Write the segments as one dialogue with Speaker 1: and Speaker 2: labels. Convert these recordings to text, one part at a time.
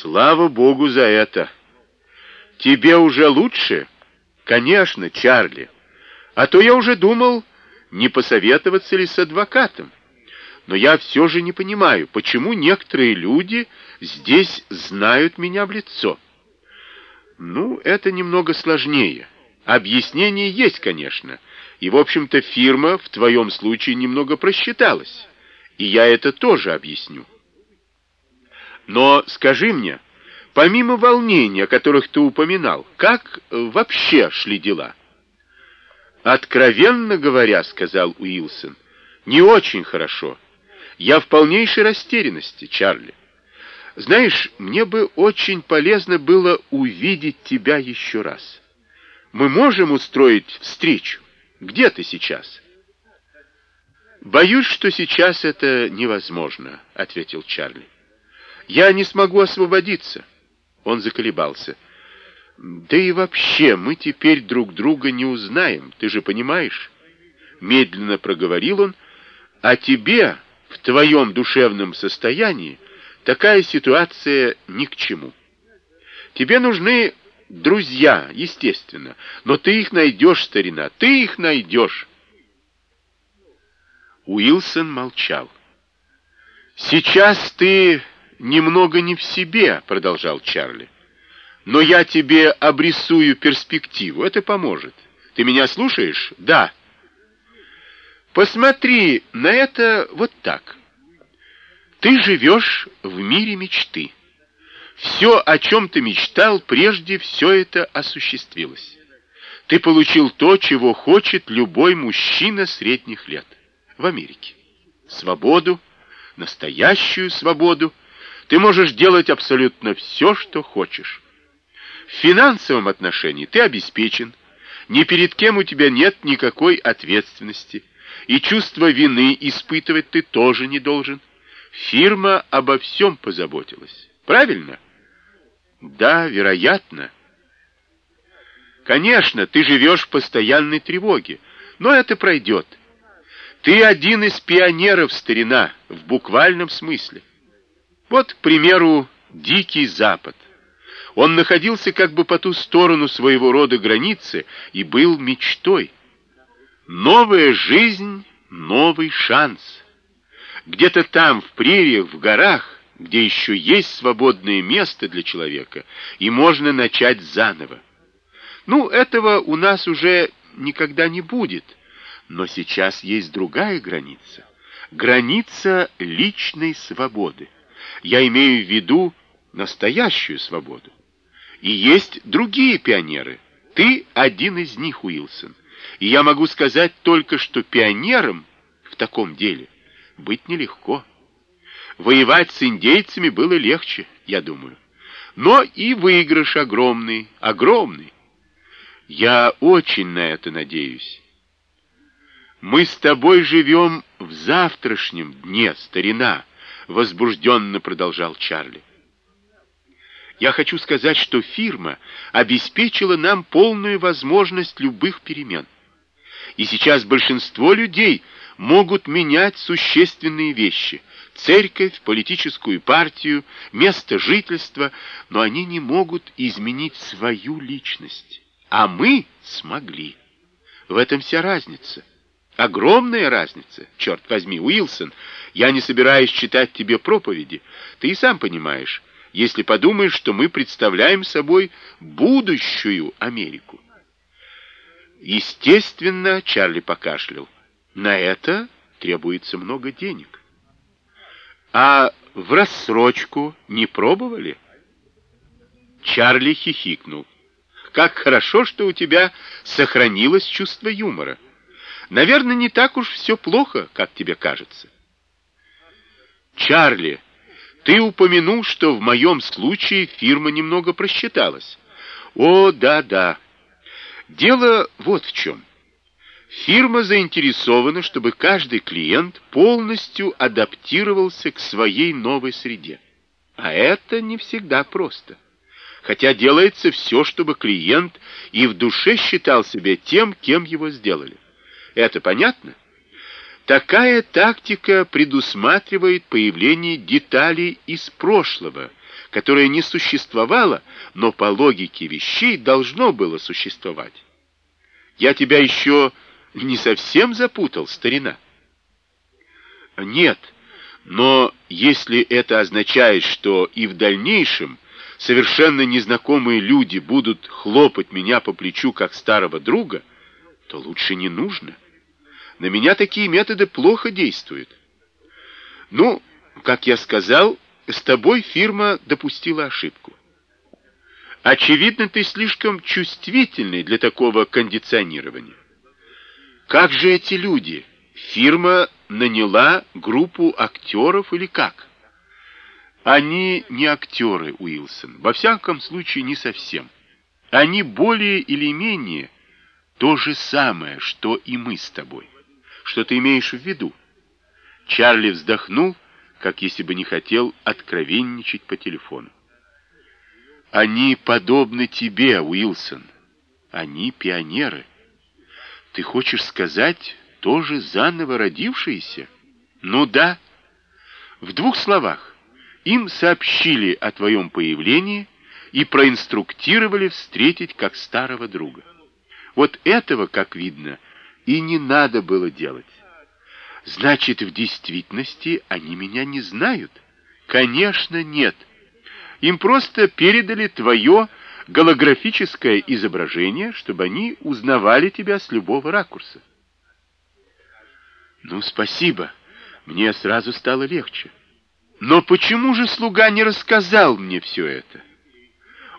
Speaker 1: Слава богу за это. Тебе уже лучше? Конечно, Чарли. А то я уже думал, не посоветоваться ли с адвокатом. Но я все же не понимаю, почему некоторые люди здесь знают меня в лицо. Ну, это немного сложнее. Объяснение есть, конечно. И, в общем-то, фирма в твоем случае немного просчиталась. И я это тоже объясню. Но скажи мне, помимо волнений, о которых ты упоминал, как вообще шли дела? Откровенно говоря, сказал Уилсон, не очень хорошо. Я в полнейшей растерянности, Чарли. Знаешь, мне бы очень полезно было увидеть тебя еще раз. Мы можем устроить встречу? Где ты сейчас? Боюсь, что сейчас это невозможно, ответил Чарли. Я не смогу освободиться. Он заколебался. Да и вообще, мы теперь друг друга не узнаем, ты же понимаешь? Медленно проговорил он, а тебе в твоем душевном состоянии такая ситуация ни к чему. Тебе нужны друзья, естественно, но ты их найдешь, старина, ты их найдешь. Уилсон молчал. Сейчас ты немного не в себе, продолжал Чарли. Но я тебе обрисую перспективу, это поможет. Ты меня слушаешь? Да. Посмотри на это вот так. Ты живешь в мире мечты. Все, о чем ты мечтал, прежде все это осуществилось. Ты получил то, чего хочет любой мужчина средних лет в Америке. Свободу, настоящую свободу. Ты можешь делать абсолютно все, что хочешь. В финансовом отношении ты обеспечен. Ни перед кем у тебя нет никакой ответственности. И чувство вины испытывать ты тоже не должен. Фирма обо всем позаботилась. Правильно? Да, вероятно. Конечно, ты живешь в постоянной тревоге, но это пройдет. Ты один из пионеров, старина, в буквальном смысле. Вот, к примеру, Дикий Запад. Он находился как бы по ту сторону своего рода границы и был мечтой. Новая жизнь, новый шанс. Где-то там, в прериях, в горах, где еще есть свободное место для человека, и можно начать заново. Ну, этого у нас уже никогда не будет, но сейчас есть другая граница. Граница личной свободы. Я имею в виду настоящую свободу. И есть другие пионеры. Ты один из них, Уилсон. И я могу сказать только, что пионером в таком деле быть нелегко. Воевать с индейцами было легче, я думаю. Но и выигрыш огромный, огромный. Я очень на это надеюсь. Мы с тобой живем в завтрашнем дне, старина, возбужденно продолжал Чарли. Я хочу сказать, что фирма обеспечила нам полную возможность любых перемен. И сейчас большинство людей могут менять существенные вещи: церковь, политическую партию, место жительства, но они не могут изменить свою личность. А мы смогли. В этом вся разница. Огромная разница. Черт возьми, Уилсон, я не собираюсь читать тебе проповеди. Ты и сам понимаешь, если подумаешь, что мы представляем собой будущую Америку. Естественно, Чарли покашлял. На это требуется много денег. А в рассрочку не пробовали? Чарли хихикнул. Как хорошо, что у тебя сохранилось чувство юмора. Наверное, не так уж все плохо, как тебе кажется. Чарли, ты упомянул, что в моем случае фирма немного просчиталась. О, да-да. Дело вот в чем. Фирма заинтересована, чтобы каждый клиент полностью адаптировался к своей новой среде. А это не всегда просто. Хотя делается все, чтобы клиент и в душе считал себя тем, кем его сделали. Это понятно? Такая тактика предусматривает появление деталей из прошлого, которое не существовало, но по логике вещей должно было существовать. Я тебя еще не совсем запутал, старина? Нет, но если это означает, что и в дальнейшем совершенно незнакомые люди будут хлопать меня по плечу как старого друга, то лучше не нужно. На меня такие методы плохо действуют. Ну, как я сказал, с тобой фирма допустила ошибку. Очевидно, ты слишком чувствительный для такого кондиционирования. Как же эти люди? Фирма наняла группу актеров или как? Они не актеры, Уилсон. Во всяком случае, не совсем. Они более или менее то же самое, что и мы с тобой. Что ты имеешь в виду? Чарли вздохнул, как если бы не хотел откровенничать по телефону. Они подобны тебе, Уилсон. Они пионеры. Ты хочешь сказать, тоже заново родившиеся? Ну да. В двух словах. Им сообщили о твоем появлении и проинструктировали встретить как старого друга. Вот этого, как видно, и не надо было делать. Значит, в действительности они меня не знают? Конечно, нет. Им просто передали твое голографическое изображение, чтобы они узнавали тебя с любого ракурса. Ну, спасибо. Мне сразу стало легче. Но почему же слуга не рассказал мне все это?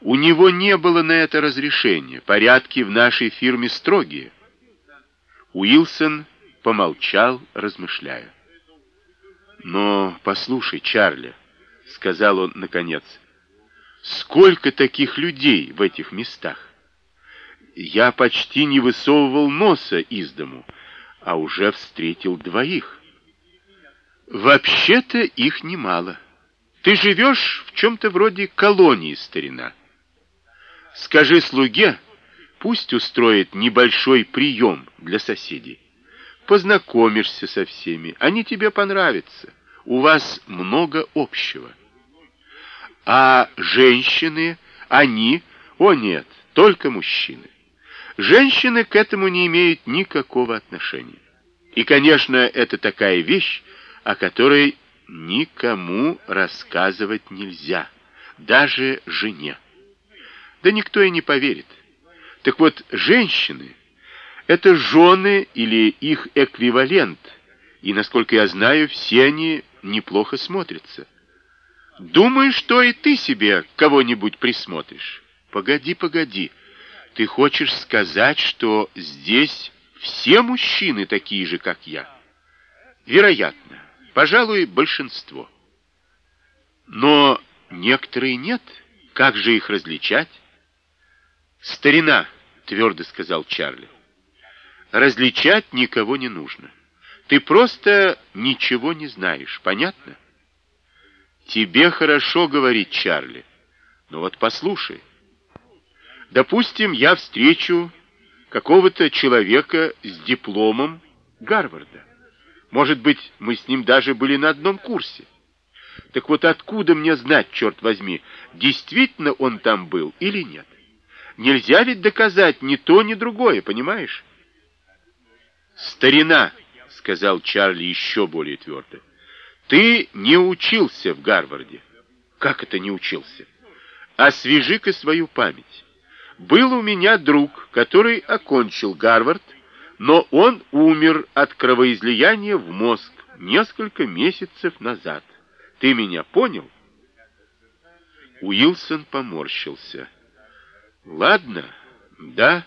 Speaker 1: У него не было на это разрешения. Порядки в нашей фирме строгие. Уилсон помолчал, размышляя. Но послушай, Чарли, сказал он наконец. Сколько таких людей в этих местах? Я почти не высовывал носа из дому, а уже встретил двоих. Вообще-то их немало. Ты живешь в чем-то вроде колонии, старина. Скажи слуге, пусть устроит небольшой прием для соседей. Познакомишься со всеми, они тебе понравятся. У вас много общего. А женщины, они, о нет, только мужчины. Женщины к этому не имеют никакого отношения. И, конечно, это такая вещь, о которой никому рассказывать нельзя, даже жене. Да никто и не поверит. Так вот, женщины — это жены или их эквивалент, и, насколько я знаю, все они неплохо смотрятся. Думаю, что и ты себе кого-нибудь присмотришь. Погоди, погоди. Ты хочешь сказать, что здесь все мужчины такие же, как я? Вероятно. Пожалуй, большинство. Но некоторые нет. Как же их различать? Старина, твердо сказал Чарли. Различать никого не нужно. Ты просто ничего не знаешь, понятно? Тебе хорошо говорить, Чарли. Но вот послушай. Допустим, я встречу какого-то человека с дипломом Гарварда. Может быть, мы с ним даже были на одном курсе. Так вот откуда мне знать, черт возьми, действительно он там был или нет? Нельзя ведь доказать ни то, ни другое, понимаешь? Старина, сказал Чарли еще более твердо. Ты не учился в Гарварде. Как это не учился? Освежи-ка свою память. Был у меня друг, который окончил Гарвард, но он умер от кровоизлияния в мозг несколько месяцев назад. Ты меня понял? Уилсон поморщился. Ладно, да,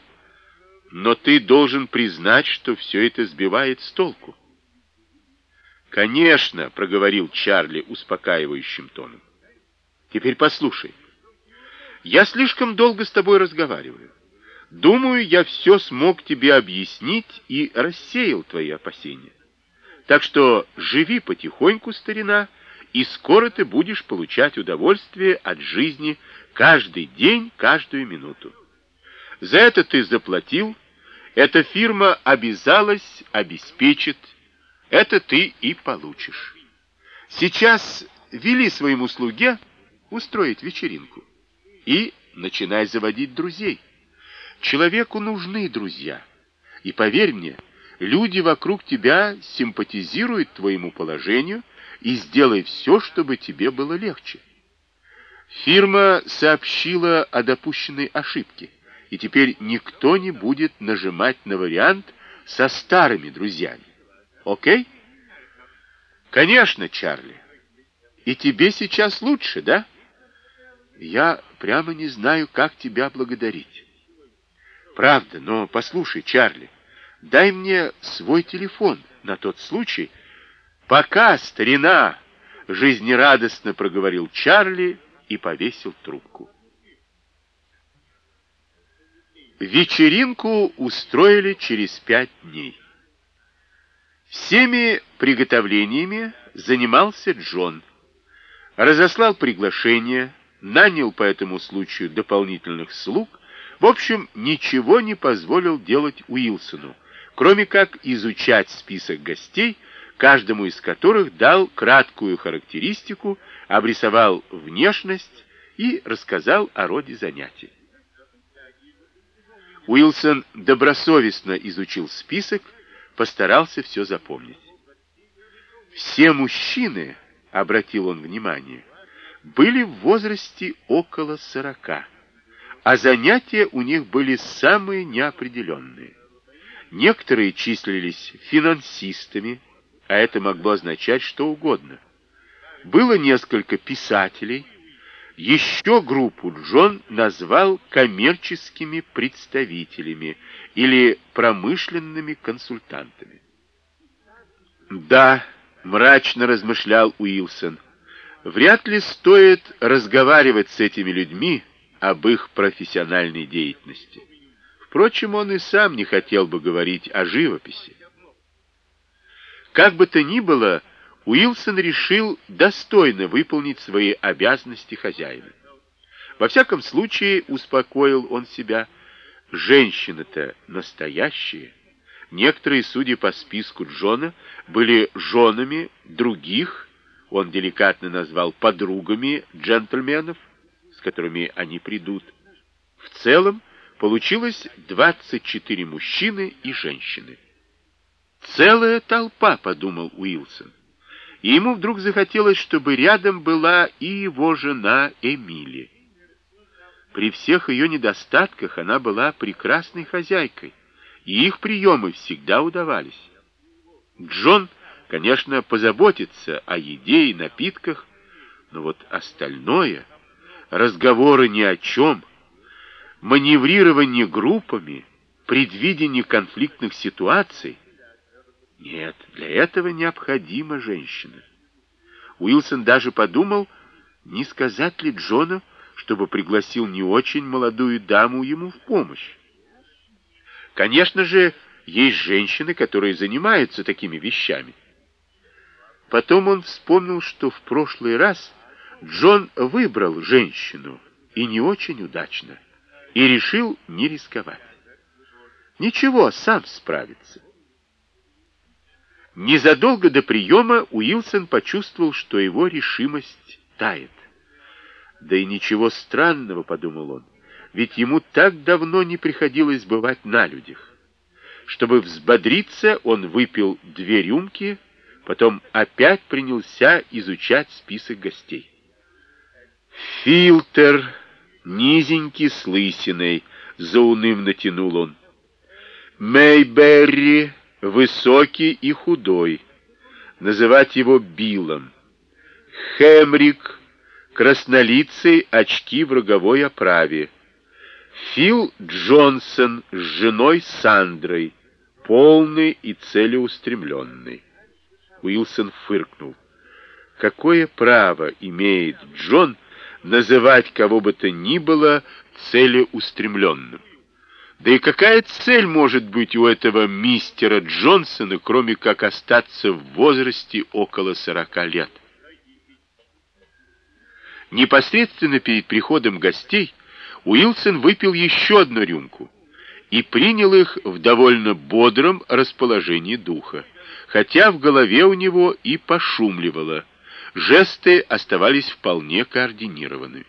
Speaker 1: но ты должен признать, что все это сбивает с толку. Конечно, проговорил Чарли успокаивающим тоном. Теперь послушай. Я слишком долго с тобой разговариваю. Думаю, я все смог тебе объяснить и рассеял твои опасения. Так что живи потихоньку, старина, и скоро ты будешь получать удовольствие от жизни каждый день, каждую минуту. За это ты заплатил, эта фирма обязалась обеспечить это ты и получишь. Сейчас вели своему слуге устроить вечеринку и начинай заводить друзей. Человеку нужны друзья. И поверь мне, люди вокруг тебя симпатизируют твоему положению и сделай все, чтобы тебе было легче. Фирма сообщила о допущенной ошибке, и теперь никто не будет нажимать на вариант со старыми друзьями. Окей? Конечно, Чарли. И тебе сейчас лучше, да? Я прямо не знаю, как тебя благодарить. Правда, но послушай, Чарли, дай мне свой телефон на тот случай. Пока, старина, жизнерадостно проговорил Чарли и повесил трубку. Вечеринку устроили через пять дней. Всеми приготовлениями занимался Джон. Разослал приглашение, нанял по этому случаю дополнительных слуг, в общем, ничего не позволил делать Уилсону, кроме как изучать список гостей, каждому из которых дал краткую характеристику, обрисовал внешность и рассказал о роде занятий. Уилсон добросовестно изучил список, постарался все запомнить. Все мужчины, обратил он внимание, были в возрасте около сорока, а занятия у них были самые неопределенные. Некоторые числились финансистами, а это могло означать что угодно. Было несколько писателей, еще группу Джон назвал коммерческими представителями или промышленными консультантами. Да, мрачно размышлял Уилсон, вряд ли стоит разговаривать с этими людьми об их профессиональной деятельности. Впрочем, он и сам не хотел бы говорить о живописи. Как бы то ни было, Уилсон решил достойно выполнить свои обязанности хозяина. Во всяком случае, успокоил он себя, женщины-то настоящие. Некоторые, судя по списку Джона, были женами других, он деликатно назвал подругами джентльменов, с которыми они придут. В целом получилось 24 мужчины и женщины. Целая толпа, подумал Уилсон и ему вдруг захотелось, чтобы рядом была и его жена Эмили. При всех ее недостатках она была прекрасной хозяйкой, и их приемы всегда удавались. Джон, конечно, позаботится о еде и напитках, но вот остальное, разговоры ни о чем, маневрирование группами, предвидение конфликтных ситуаций, нет, для этого необходима женщина. Уилсон даже подумал, не сказать ли Джону, чтобы пригласил не очень молодую даму ему в помощь. Конечно же, есть женщины, которые занимаются такими вещами. Потом он вспомнил, что в прошлый раз Джон выбрал женщину, и не очень удачно, и решил не рисковать. Ничего, сам справится. Незадолго до приема Уилсон почувствовал, что его решимость тает. Да и ничего странного, подумал он, ведь ему так давно не приходилось бывать на людях. Чтобы взбодриться, он выпил две рюмки, потом опять принялся изучать список гостей. Фильтр, низенький с лысиной, заунывно тянул он. Мэйберри высокий и худой, называть его Биллом. Хемрик, краснолицый, очки в роговой оправе. Фил Джонсон с женой Сандрой, полный и целеустремленный. Уилсон фыркнул. Какое право имеет Джон называть кого бы то ни было целеустремленным? Да и какая цель может быть у этого мистера Джонсона, кроме как остаться в возрасте около сорока лет? Непосредственно перед приходом гостей Уилсон выпил еще одну рюмку и принял их в довольно бодром расположении духа, хотя в голове у него и пошумливало, жесты оставались вполне координированными.